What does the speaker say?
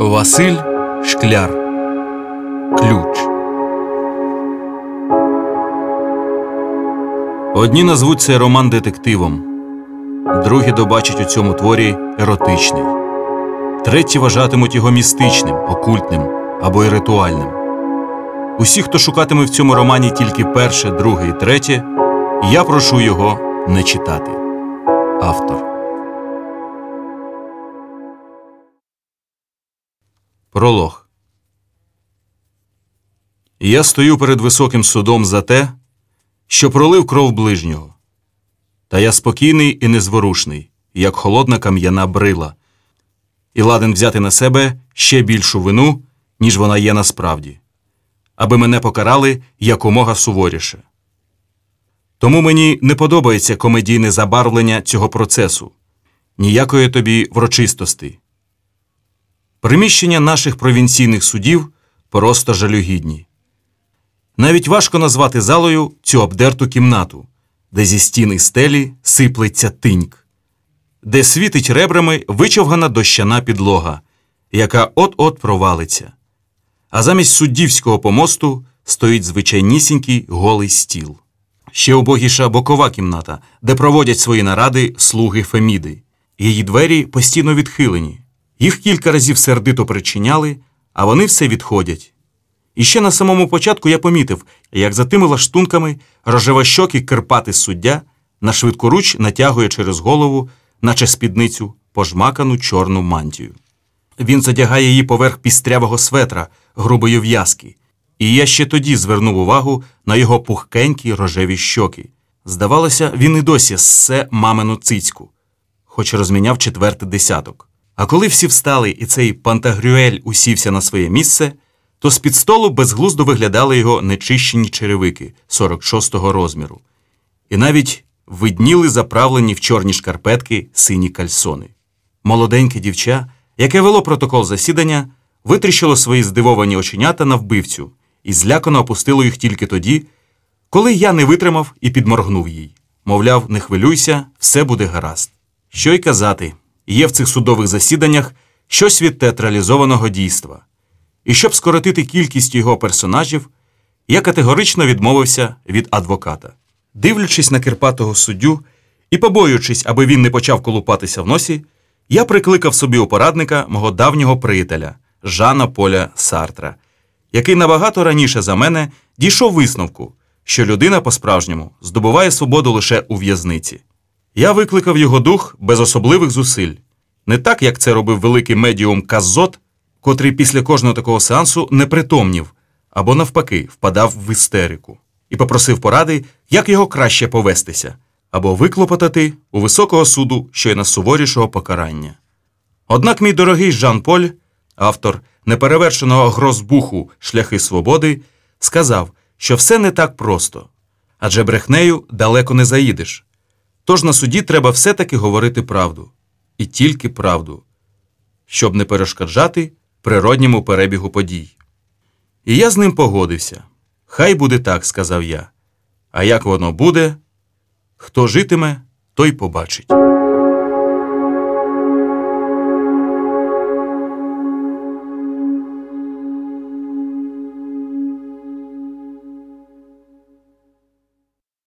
Василь Шкляр Ключ. Одні назвуть цей роман детективом, другі добачать у цьому творі еротичний, треті вважатимуть його містичним, окультним або й ритуальним. Усі, хто шукатиме в цьому романі тільки перше, друге і третє, я прошу його не читати. Автор. Пролог. Я стою перед високим судом за те, що пролив кров ближнього. Та я спокійний і незворушний, як холодна кам'яна брила, і ладен взяти на себе ще більшу вину, ніж вона є насправді, аби мене покарали якомога суворіше. Тому мені не подобається комедійне забарвлення цього процесу, ніякої тобі врочистості. Приміщення наших провінційних судів просто жалюгідні. Навіть важко назвати залою цю обдерту кімнату, де зі стіни стелі сиплеться тиньк, де світить ребрами вичовгана дощана підлога, яка от-от провалиться. А замість суддівського помосту стоїть звичайнісінький голий стіл. Ще убогіша бокова кімната, де проводять свої наради слуги Феміди. Її двері постійно відхилені. Їх кілька разів сердито причиняли, а вони все відходять. І ще на самому початку я помітив, як за тими лаштунками рожевощокий кирпатий суддя на швидкоруч натягує через голову, наче спідницю, пожмакану чорну мантію. Він задягає її поверх пістрявого светра, грубої в'язки, і я ще тоді звернув увагу на його пухкенькі рожеві щоки. Здавалося, він і досі ссе мамину цицьку, хоч розміняв четвертий десяток. А коли всі встали і цей Пантагрюель усівся на своє місце, то з-під столу безглуздо виглядали його нечищені черевики 46-го розміру, і навіть видніли заправлені в чорні шкарпетки сині кальсони. Молоденьке дівча, яке вело протокол засідання, витріщило свої здивовані оченята на вбивцю і злякано опустило їх тільки тоді, коли я не витримав і підморгнув їй. Мовляв, не хвилюйся, все буде гаразд. Що й казати, є в цих судових засіданнях щось від театралізованого дійства. І щоб скоротити кількість його персонажів, я категорично відмовився від адвоката. Дивлячись на кирпатого суддю і побоюючись, аби він не почав колупатися в носі, я прикликав собі у порадника мого давнього приятеля Жана Поля Сартра, який набагато раніше за мене дійшов висновку, що людина по-справжньому здобуває свободу лише у в'язниці. Я викликав його дух без особливих зусиль, не так, як це робив великий медіум Каззот, котрий після кожного такого сеансу не притомнів або, навпаки, впадав в істерику, і попросив поради, як його краще повестися, або виклопотати у високого суду щойно суворішого покарання. Однак мій дорогий Жан Поль, автор неперевершеного грозбуху Шляхи свободи, сказав, що все не так просто, адже брехнею далеко не заїдеш. Тож на суді треба все-таки говорити правду і тільки правду, щоб не перешкоджати природньому перебігу подій. І я з ним погодився. Хай буде так, сказав я. А як воно буде, хто житиме, той побачить.